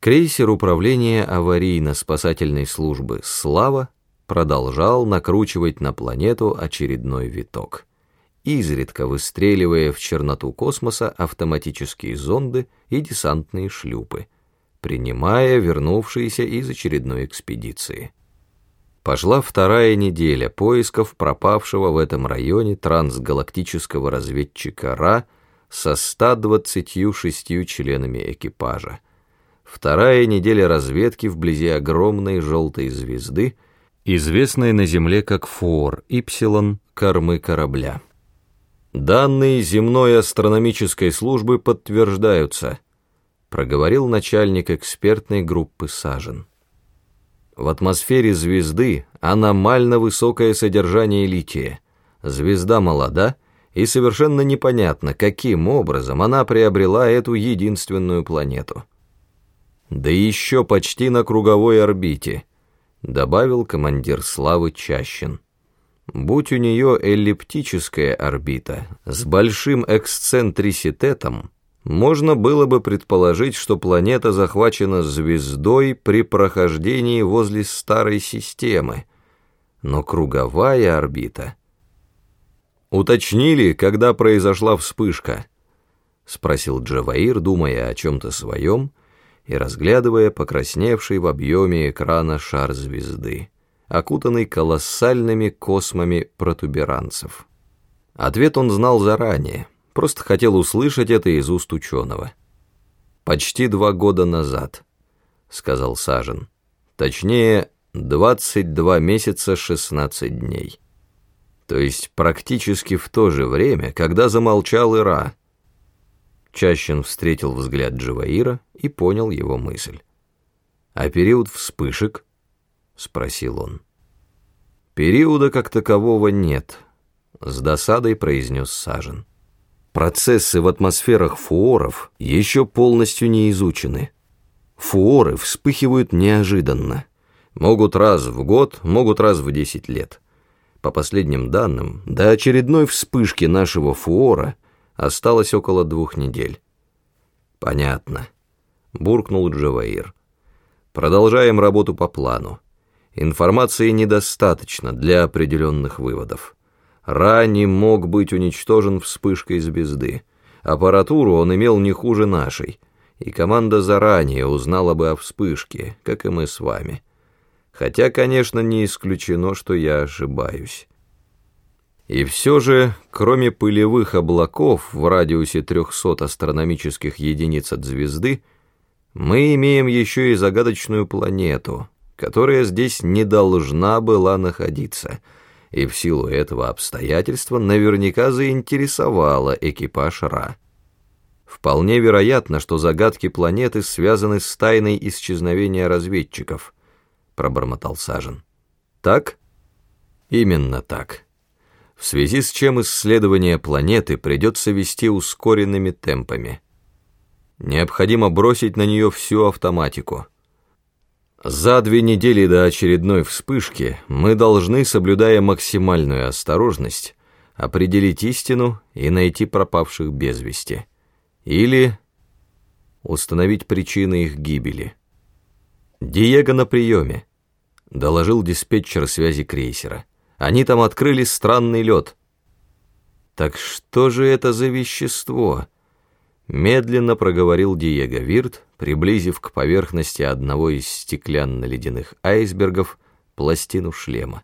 Крейсер управления аварийно-спасательной службы «Слава» продолжал накручивать на планету очередной виток, изредка выстреливая в черноту космоса автоматические зонды и десантные шлюпы, принимая вернувшиеся из очередной экспедиции. Пошла вторая неделя поисков пропавшего в этом районе трансгалактического разведчика Ра со 126 членами экипажа, Вторая неделя разведки вблизи огромной желтой звезды, известной на Земле как Фор Ипсилон кормы корабля. Данные земной астрономической службы подтверждаются, проговорил начальник экспертной группы Сажен. В атмосфере звезды аномально высокое содержание лития. Звезда молода, и совершенно непонятно, каким образом она приобрела эту единственную планету да еще почти на круговой орбите», — добавил командир Славы Чащин. «Будь у нее эллиптическая орбита с большим эксцентриситетом, можно было бы предположить, что планета захвачена звездой при прохождении возле старой системы, но круговая орбита...» «Уточнили, когда произошла вспышка?» — спросил Джаваир, думая о чем-то своем, и разглядывая покрасневший в объеме экрана шар звезды, окутанный колоссальными космами протуберанцев. Ответ он знал заранее, просто хотел услышать это из уст ученого. «Почти два года назад», — сказал Сажен. «Точнее, 22 месяца 16 дней. То есть практически в то же время, когда замолчал Ира, Чащин встретил взгляд Дживаира и понял его мысль. «А период вспышек?» — спросил он. «Периода как такового нет», — с досадой произнес Сажен. «Процессы в атмосферах фуоров еще полностью не изучены. Фуоры вспыхивают неожиданно. Могут раз в год, могут раз в десять лет. По последним данным, до очередной вспышки нашего фуора — Осталось около двух недель. Понятно. Буркнул Джаваир. Продолжаем работу по плану. Информации недостаточно для определенных выводов. Ра не мог быть уничтожен вспышкой звезды. Аппаратуру он имел не хуже нашей, и команда заранее узнала бы о вспышке, как и мы с вами. Хотя, конечно, не исключено, что я ошибаюсь. И все же, кроме пылевых облаков в радиусе 300 астрономических единиц от звезды, мы имеем еще и загадочную планету, которая здесь не должна была находиться, и в силу этого обстоятельства наверняка заинтересовала экипаж Ра. Вполне вероятно, что загадки планеты связаны с тайной исчезновения разведчиков, пробормотал Сажен. Так? Именно так в связи с чем исследование планеты придется вести ускоренными темпами. Необходимо бросить на нее всю автоматику. За две недели до очередной вспышки мы должны, соблюдая максимальную осторожность, определить истину и найти пропавших без вести. Или установить причины их гибели. «Диего на приеме», — доложил диспетчер связи крейсера. Они там открыли странный лед. Так что же это за вещество? Медленно проговорил Диего Вирт, приблизив к поверхности одного из стеклянно-ледяных айсбергов пластину шлема.